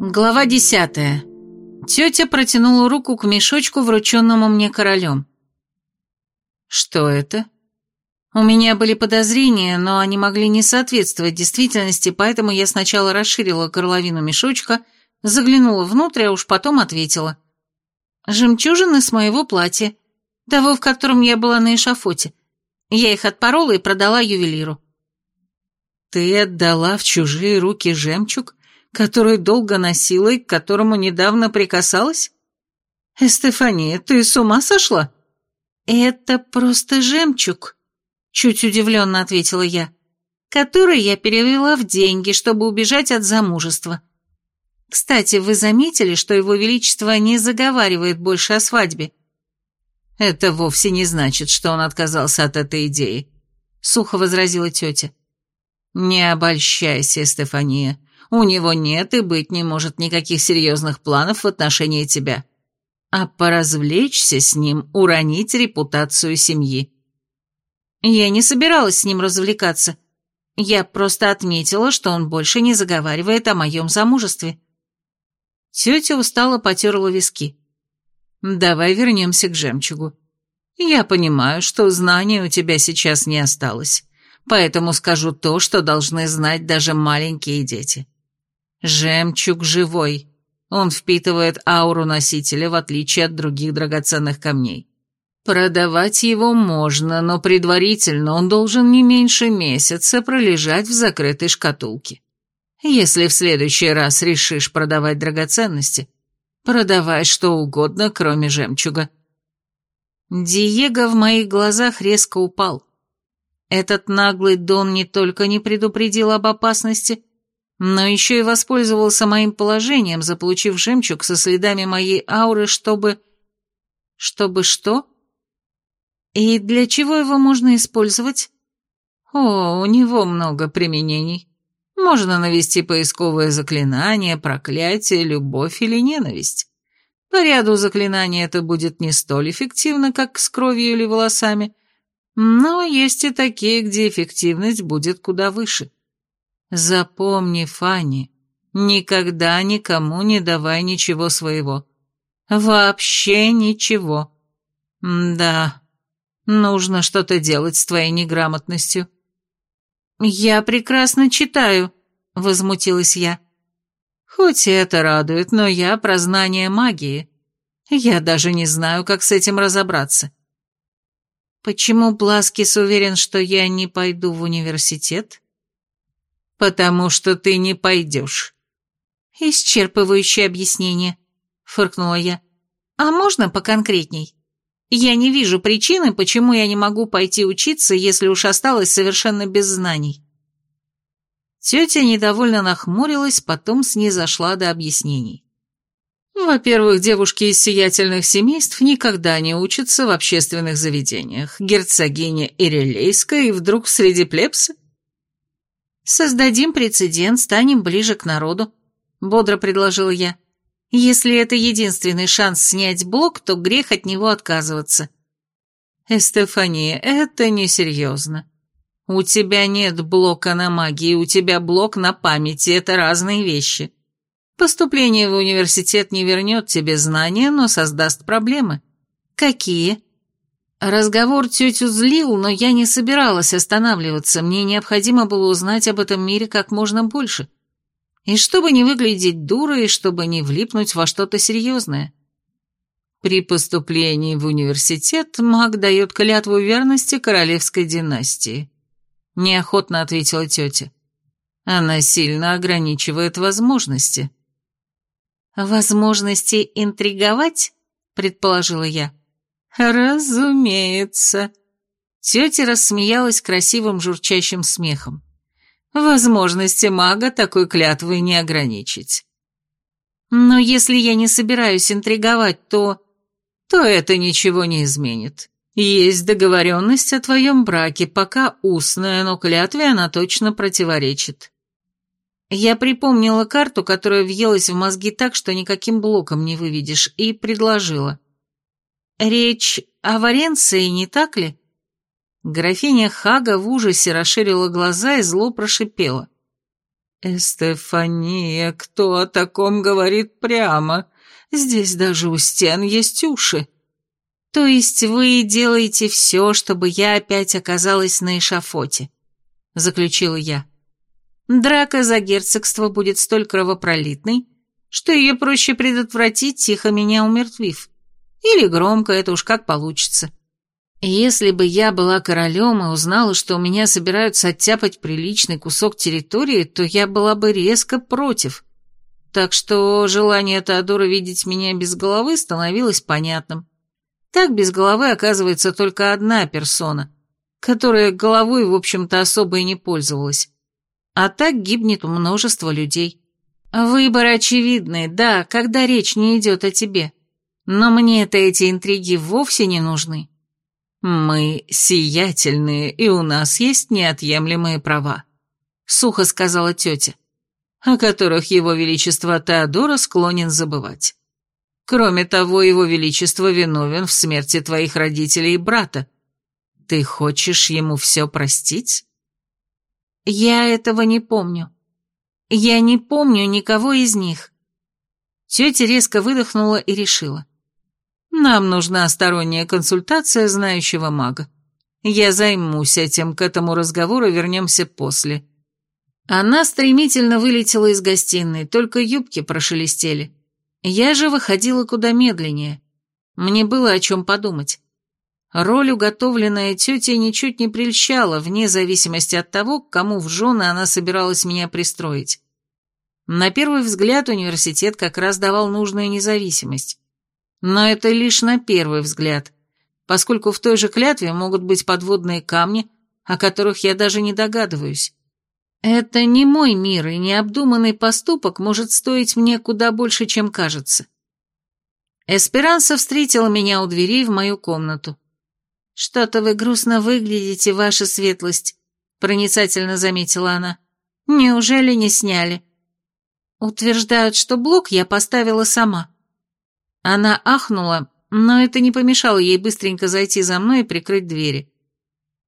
Глава десятая. Тетя протянула руку к мешочку, врученному мне королем. Что это? У меня были подозрения, но они могли не соответствовать действительности, поэтому я сначала расширила горловину мешочка, заглянула внутрь, а уж потом ответила. Жемчужины с моего платья, того, в котором я была на эшафоте. Я их отпорола и продала ювелиру. Ты отдала в чужие руки жемчуг, который долго носила и к которому недавно прикасалась? Эстефания, ты с ума сошла? Это просто жемчуг, чуть удивленно ответила я, который я перевела в деньги, чтобы убежать от замужества. Кстати, вы заметили, что его величество не заговаривает больше о свадьбе? Это вовсе не значит, что он отказался от этой идеи, сухо возразила тетя. Не обольщайся, Стефания. У него нет и быть не может никаких серьезных планов в отношении тебя. А поразвлечься с ним, уронить репутацию семьи. Я не собиралась с ним развлекаться. Я просто отметила, что он больше не заговаривает о моем замужестве. Тетя устало потерла виски. «Давай вернемся к жемчугу. Я понимаю, что знаний у тебя сейчас не осталось, поэтому скажу то, что должны знать даже маленькие дети. Жемчуг живой. Он впитывает ауру носителя, в отличие от других драгоценных камней. Продавать его можно, но предварительно он должен не меньше месяца пролежать в закрытой шкатулке. Если в следующий раз решишь продавать драгоценности, продавай что угодно, кроме жемчуга. Диего в моих глазах резко упал. Этот наглый Дон не только не предупредил об опасности, но еще и воспользовался моим положением, заполучив жемчуг со следами моей ауры, чтобы... Чтобы что? И для чего его можно использовать? О, у него много применений. Можно навести поисковое заклинание, проклятие, любовь или ненависть. По ряду заклинаний это будет не столь эффективно, как с кровью или волосами, но есть и такие, где эффективность будет куда выше. Запомни, Фанни, никогда никому не давай ничего своего. Вообще ничего. Да, нужно что-то делать с твоей неграмотностью. Я прекрасно читаю, возмутилась я. Хоть и это радует, но я про знание магии. Я даже не знаю, как с этим разобраться. Почему Бласкис уверен, что я не пойду в университет? «Потому что ты не пойдешь». «Исчерпывающее объяснение», — фыркнула я. «А можно поконкретней? Я не вижу причины, почему я не могу пойти учиться, если уж осталась совершенно без знаний». Тетя недовольно нахмурилась, потом снизошла до объяснений. Во-первых, девушки из сиятельных семейств никогда не учатся в общественных заведениях. Герцогиня Ирелейская и вдруг среди плебса? «Создадим прецедент, станем ближе к народу», — бодро предложила я. «Если это единственный шанс снять блок, то грех от него отказываться». «Эстефания, это несерьезно. У тебя нет блока на магии, у тебя блок на памяти, это разные вещи. Поступление в университет не вернет тебе знания, но создаст проблемы». «Какие?» Разговор тетю злил, но я не собиралась останавливаться, мне необходимо было узнать об этом мире как можно больше. И чтобы не выглядеть дурой, и чтобы не влипнуть во что-то серьезное. При поступлении в университет маг дает клятву верности королевской династии. Неохотно ответила тетя. Она сильно ограничивает возможности. «Возможности интриговать?» — предположила я. «Разумеется». Тетя рассмеялась красивым журчащим смехом. «Возможности мага такой клятвой не ограничить». «Но если я не собираюсь интриговать, то...» «То это ничего не изменит. Есть договоренность о твоем браке, пока устная, но клятве она точно противоречит». Я припомнила карту, которая въелась в мозги так, что никаким блоком не выведешь, и предложила. «Речь о Варенции, не так ли?» Графиня Хага в ужасе расширила глаза и зло прошипела. «Эстефания, кто о таком говорит прямо? Здесь даже у стен есть уши». «То есть вы делаете все, чтобы я опять оказалась на эшафоте?» — заключила я. «Драка за герцогство будет столь кровопролитной, что ее проще предотвратить, тихо меня умертвив. Или громко, это уж как получится. Если бы я была королем и узнала, что у меня собираются оттяпать приличный кусок территории, то я была бы резко против. Так что желание Теодора видеть меня без головы становилось понятным. Так без головы оказывается только одна персона, которая головой, в общем-то, особо и не пользовалась. А так гибнет множество людей. Выбор очевидный, да, когда речь не идет о тебе. Но мне-то эти интриги вовсе не нужны. Мы сиятельные, и у нас есть неотъемлемые права, сухо сказала тетя, о которых его величество Теодора склонен забывать. Кроме того, его величество виновен в смерти твоих родителей и брата. Ты хочешь ему все простить? Я этого не помню. Я не помню никого из них. Тетя резко выдохнула и решила. Нам нужна сторонняя консультация знающего мага. Я займусь этим, к этому разговору вернемся после. Она стремительно вылетела из гостиной, только юбки прошелестели. Я же выходила куда медленнее. Мне было о чем подумать. Роль, уготовленная тетей, ничуть не прельщала, вне зависимости от того, к кому в жены она собиралась меня пристроить. На первый взгляд университет как раз давал нужную независимость. Но это лишь на первый взгляд, поскольку в той же клятве могут быть подводные камни, о которых я даже не догадываюсь. Это не мой мир, и необдуманный поступок может стоить мне куда больше, чем кажется. Эсперанса встретила меня у дверей в мою комнату. «Что-то вы грустно выглядите, ваша светлость», — проницательно заметила она. «Неужели не сняли?» «Утверждают, что блок я поставила сама». Она ахнула, но это не помешало ей быстренько зайти за мной и прикрыть двери.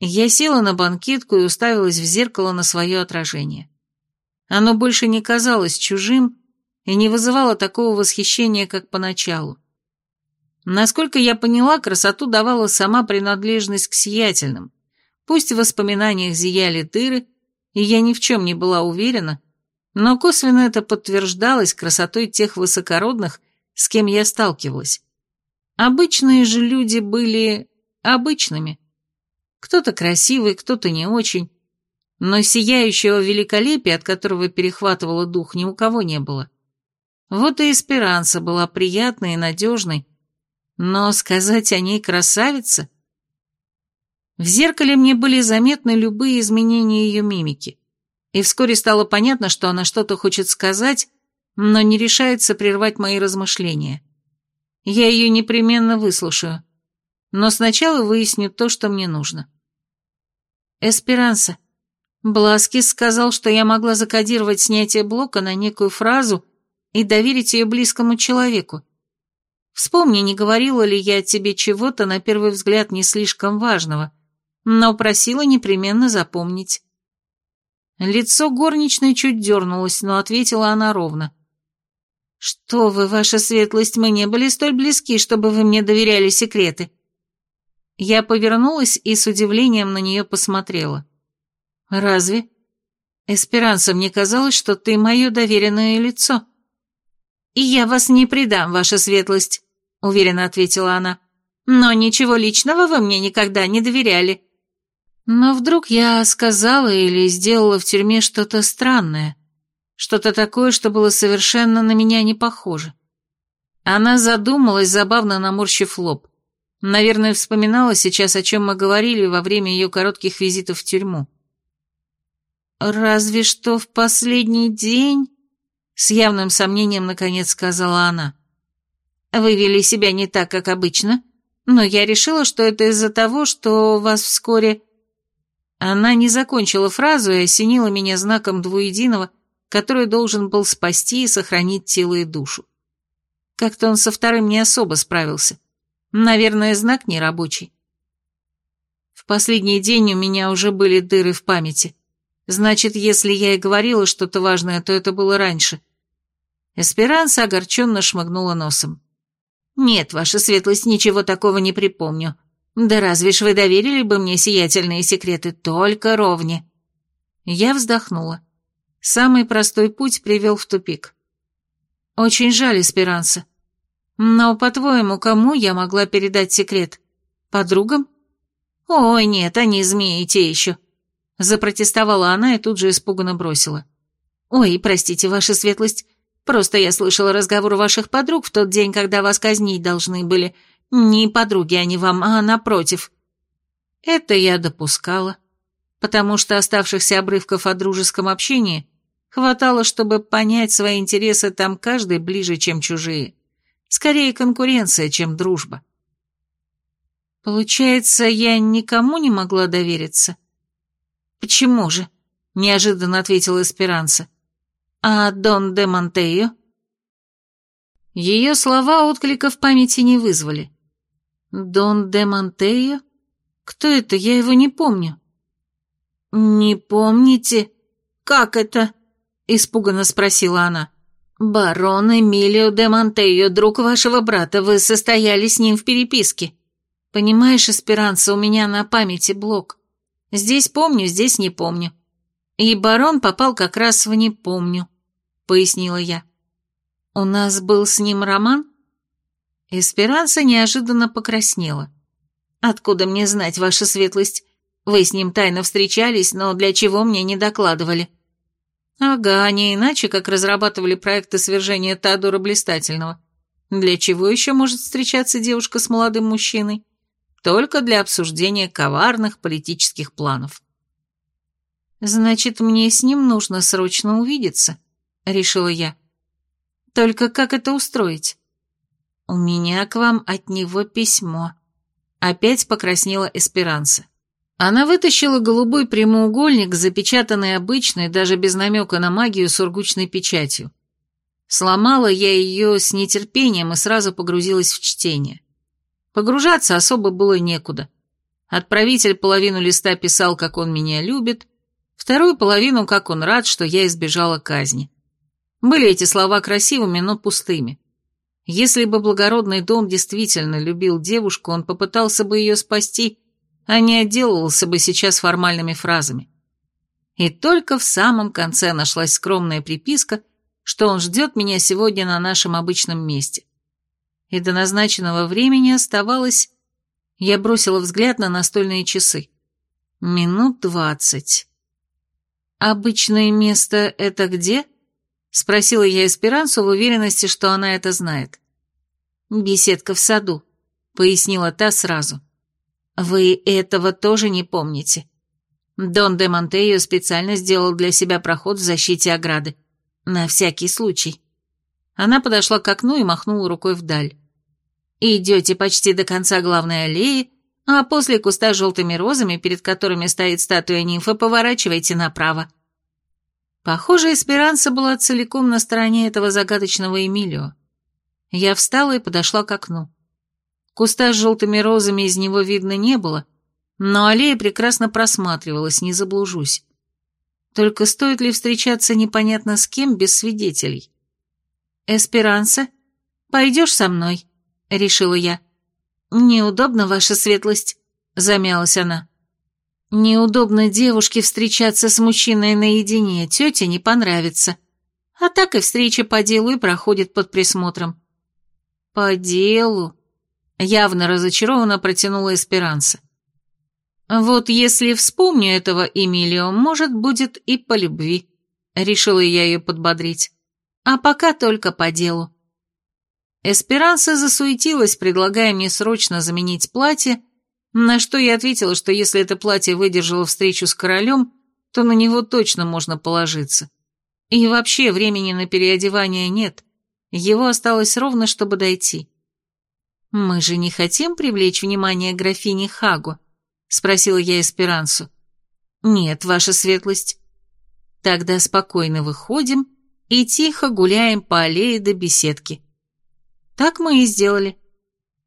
Я села на банкетку и уставилась в зеркало на свое отражение. Оно больше не казалось чужим и не вызывало такого восхищения, как поначалу. Насколько я поняла, красоту давала сама принадлежность к сиятельным. Пусть в воспоминаниях зияли дыры, и я ни в чем не была уверена, но косвенно это подтверждалось красотой тех высокородных, с кем я сталкивалась. Обычные же люди были обычными. Кто-то красивый, кто-то не очень. Но сияющего великолепия, от которого перехватывало дух, ни у кого не было. Вот и Эсперанса была приятной и надежной, но сказать о ней красавица... В зеркале мне были заметны любые изменения ее мимики, и вскоре стало понятно, что она что-то хочет сказать, но не решается прервать мои размышления. Я ее непременно выслушаю, но сначала выясню то, что мне нужно. Эсперанса. Бласкис сказал, что я могла закодировать снятие блока на некую фразу и доверить ее близкому человеку. Вспомни, не говорила ли я тебе чего-то, на первый взгляд, не слишком важного, но просила непременно запомнить. Лицо горничной чуть дернулось, но ответила она ровно. «Что вы, ваша светлость, мы не были столь близки, чтобы вы мне доверяли секреты». Я повернулась и с удивлением на нее посмотрела. «Разве? Эсперанса, мне казалось, что ты мое доверенное лицо». «И я вас не предам, ваша светлость», — уверенно ответила она. «Но ничего личного вы мне никогда не доверяли». Но вдруг я сказала или сделала в тюрьме что-то странное, что-то такое, что было совершенно на меня не похоже. Она задумалась, забавно наморщив лоб. Наверное, вспоминала сейчас, о чем мы говорили во время ее коротких визитов в тюрьму. «Разве что в последний день...» С явным сомнением, наконец, сказала она. «Вы вели себя не так, как обычно, но я решила, что это из-за того, что вас вскоре...» Она не закончила фразу и осенила меня знаком двуединого, который должен был спасти и сохранить тело и душу. Как-то он со вторым не особо справился. Наверное, знак нерабочий. В последний день у меня уже были дыры в памяти. Значит, если я и говорила что-то важное, то это было раньше. Эсперанса огорченно шмыгнула носом. «Нет, ваша светлость, ничего такого не припомню. Да разве ж вы доверили бы мне сиятельные секреты только ровне?» Я вздохнула. Самый простой путь привел в тупик. «Очень жаль, Эсперанса. Но, по-твоему, кому я могла передать секрет? Подругам?» «Ой, нет, они змеи те еще», — запротестовала она и тут же испуганно бросила. «Ой, простите, ваша светлость, просто я слышала разговор ваших подруг в тот день, когда вас казнить должны были. Не подруги они вам, а напротив». Это я допускала, потому что оставшихся обрывков о дружеском общении хватало, чтобы понять свои интересы там каждый ближе, чем чужие. Скорее конкуренция, чем дружба. Получается, я никому не могла довериться? Почему же? Неожиданно ответила Эсперанса. А Дон де Монтео? Ее слова отклика в памяти не вызвали. Дон де Монтео? Кто это? Я его не помню. Не помните? Как это? Испуганно спросила она. «Барон Эмилио де Монтео, друг вашего брата, вы состояли с ним в переписке. Понимаешь, Эсперанца, у меня на памяти блок. Здесь помню, здесь не помню. И барон попал как раз в «не помню», — пояснила я. У нас был с ним роман? Эсперанца неожиданно покраснела. Откуда мне знать, ваша светлость? Вы с ним тайно встречались, но для чего мне не докладывали? Ага, не иначе, как разрабатывали проекты свержения Теодора Блистательного. Для чего еще может встречаться девушка с молодым мужчиной? только для обсуждения коварных политических планов. «Значит, мне с ним нужно срочно увидеться», — решила я. «Только как это устроить?» «У меня к вам от него письмо». Опять покраснела Эсперанса. Она вытащила голубой прямоугольник, запечатанный обычной, даже без намека на магию, сургучной печатью. Сломала я ее с нетерпением и сразу погрузилась в чтение. Погружаться особо было некуда. Отправитель половину листа писал, как он меня любит, вторую половину, как он рад, что я избежала казни. Были эти слова красивыми, но пустыми. Если бы благородный дом действительно любил девушку, он попытался бы ее спасти, а не отделывался бы сейчас формальными фразами. И только в самом конце нашлась скромная приписка, что он ждет меня сегодня на нашем обычном месте и до назначенного времени оставалось... Я бросила взгляд на настольные часы. Минут двадцать. «Обычное место — это где?» — спросила я Эсперансу в уверенности, что она это знает. «Беседка в саду», — пояснила та сразу. «Вы этого тоже не помните?» Дон де Монтео специально сделал для себя проход в защите ограды. На всякий случай. Она подошла к окну и махнула рукой вдаль. «Идете почти до конца главной аллеи, а после куста с желтыми розами, перед которыми стоит статуя нимфы, поворачивайте направо». Похоже, Эсперанса была целиком на стороне этого загадочного Эмилио. Я встала и подошла к окну. Куста с желтыми розами из него видно не было, но аллея прекрасно просматривалась, не заблужусь. Только стоит ли встречаться непонятно с кем без свидетелей? «Эсперанса, пойдешь со мной?» — решила я. «Неудобно, ваша светлость», — замялась она. «Неудобно девушке встречаться с мужчиной наедине, тете не понравится. А так и встреча по делу и проходит под присмотром». «По делу?» — явно разочарованно протянула Эсперанса. «Вот если вспомню этого Эмилио, может, будет и по любви», — решила я ее подбодрить. «А пока только по делу». Эсперанса засуетилась, предлагая мне срочно заменить платье, на что я ответила, что если это платье выдержало встречу с королем, то на него точно можно положиться. И вообще времени на переодевание нет, его осталось ровно, чтобы дойти. «Мы же не хотим привлечь внимание графини Хагу?» — спросила я Эсперансу. «Нет, ваша светлость». «Тогда спокойно выходим и тихо гуляем по аллее до беседки». Так мы и сделали.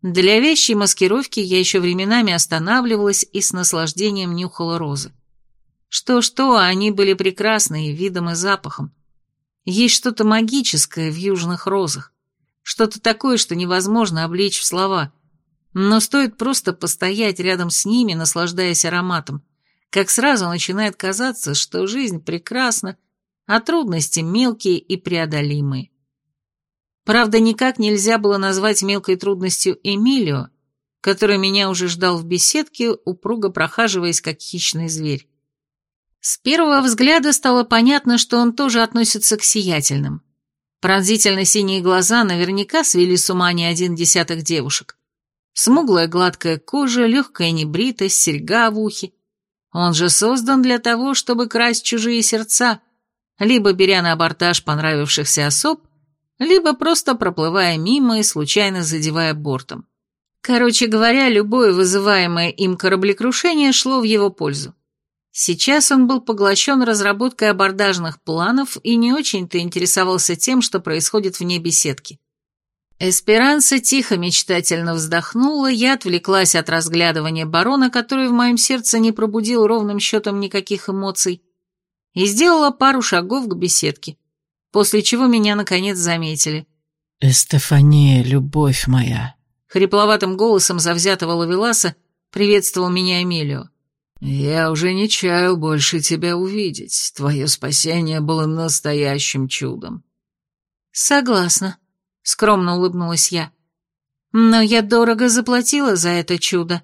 Для вещей маскировки я еще временами останавливалась и с наслаждением нюхала розы. Что-что, а они были прекрасны и видом, и запахом. Есть что-то магическое в южных розах. Что-то такое, что невозможно облечь в слова. Но стоит просто постоять рядом с ними, наслаждаясь ароматом, как сразу начинает казаться, что жизнь прекрасна, а трудности мелкие и преодолимые. Правда, никак нельзя было назвать мелкой трудностью Эмилио, который меня уже ждал в беседке, упруго прохаживаясь, как хищный зверь. С первого взгляда стало понятно, что он тоже относится к сиятельным. Пронзительно синие глаза наверняка свели с ума не один десяток девушек. Смуглая гладкая кожа, легкая небритость, серьга в ухе. Он же создан для того, чтобы красть чужие сердца, либо беря на абортаж понравившихся особ, либо просто проплывая мимо и случайно задевая бортом. Короче говоря, любое вызываемое им кораблекрушение шло в его пользу. Сейчас он был поглощен разработкой абордажных планов и не очень-то интересовался тем, что происходит вне беседки. Эсперанса тихо мечтательно вздохнула, я отвлеклась от разглядывания барона, который в моем сердце не пробудил ровным счетом никаких эмоций, и сделала пару шагов к беседке, после чего меня наконец заметили. «Эстефания, любовь моя!» Хрипловатым голосом завзятого лавеласа приветствовал меня Эмилио. «Я уже не чаял больше тебя увидеть. Твое спасение было настоящим чудом». «Согласна», — скромно улыбнулась я. «Но я дорого заплатила за это чудо».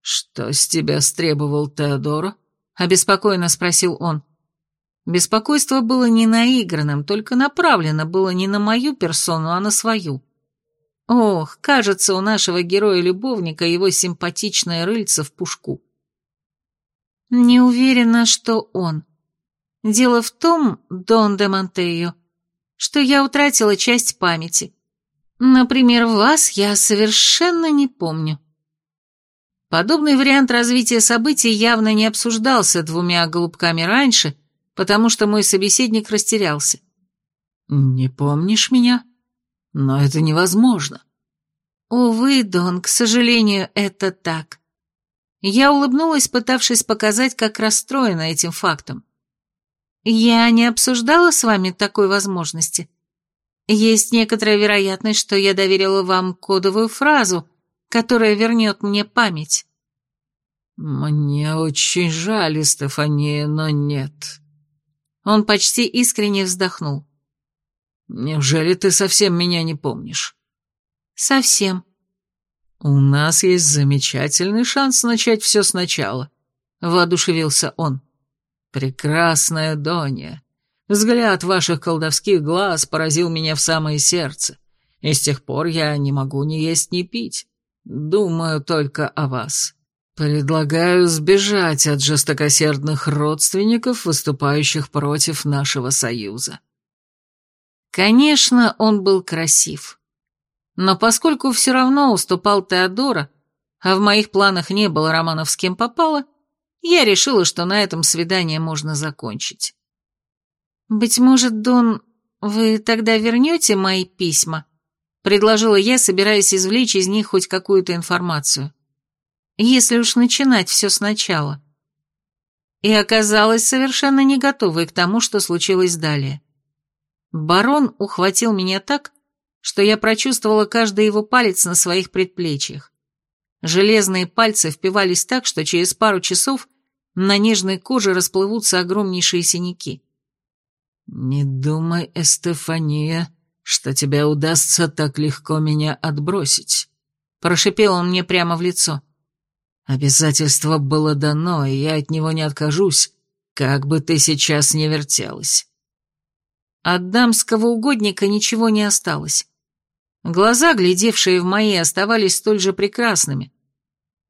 «Что с тебя стребовал Теодоро?» — обеспокоенно спросил он. Беспокойство было не наигранным, только направлено было не на мою персону, а на свою. Ох, кажется, у нашего героя-любовника его симпатичная рыльца в пушку. Не уверена, что он. Дело в том, Дон де Монтео, что я утратила часть памяти. Например, вас я совершенно не помню. Подобный вариант развития событий явно не обсуждался двумя голубками раньше, потому что мой собеседник растерялся. «Не помнишь меня? Но это невозможно». «Увы, Дон, к сожалению, это так. Я улыбнулась, пытавшись показать, как расстроена этим фактом. Я не обсуждала с вами такой возможности. Есть некоторая вероятность, что я доверила вам кодовую фразу, которая вернет мне память. Мне очень жаль, Стефания, но нет. Он почти искренне вздохнул. Неужели ты совсем меня не помнишь? Совсем. «У нас есть замечательный шанс начать все сначала», — воодушевился он. «Прекрасная Донья, взгляд ваших колдовских глаз поразил меня в самое сердце, и с тех пор я не могу ни есть, ни пить. Думаю только о вас. Предлагаю сбежать от жестокосердных родственников, выступающих против нашего союза». Конечно, он был красив. Но поскольку все равно уступал Теодора, а в моих планах не было романов с кем попало, я решила, что на этом свидание можно закончить. «Быть может, Дон, вы тогда вернете мои письма?» — предложила я, собираясь извлечь из них хоть какую-то информацию. «Если уж начинать все сначала». И оказалась совершенно не готовой к тому, что случилось далее. Барон ухватил меня так, что я прочувствовала каждый его палец на своих предплечьях. Железные пальцы впивались так, что через пару часов на нежной коже расплывутся огромнейшие синяки. «Не думай, Эстефания, что тебе удастся так легко меня отбросить», — прошипел он мне прямо в лицо. «Обязательство было дано, и я от него не откажусь, как бы ты сейчас не вертелась». От дамского угодника ничего не осталось. Глаза, глядевшие в мои, оставались столь же прекрасными.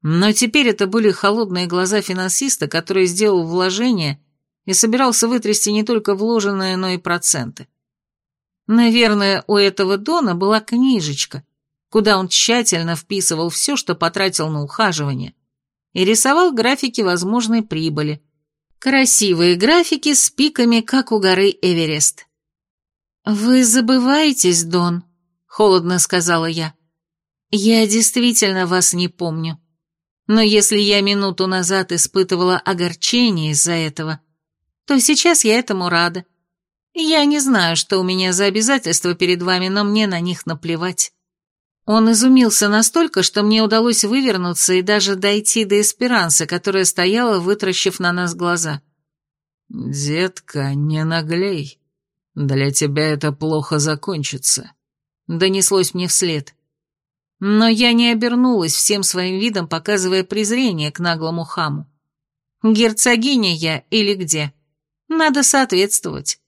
Но теперь это были холодные глаза финансиста, который сделал вложение и собирался вытрясти не только вложенное, но и проценты. Наверное, у этого Дона была книжечка, куда он тщательно вписывал все, что потратил на ухаживание, и рисовал графики возможной прибыли. Красивые графики с пиками, как у горы Эверест. «Вы забываетесь, Дон», холодно сказала я. «Я действительно вас не помню. Но если я минуту назад испытывала огорчение из-за этого, то сейчас я этому рада. Я не знаю, что у меня за обязательства перед вами, но мне на них наплевать. Он изумился настолько, что мне удалось вывернуться и даже дойти до эсперанцы, которая стояла, вытращив на нас глаза. «Детка, не наглей. Для тебя это плохо закончится», — донеслось мне вслед. Но я не обернулась всем своим видом, показывая презрение к наглому хаму. Герцогиня я или где? Надо соответствовать.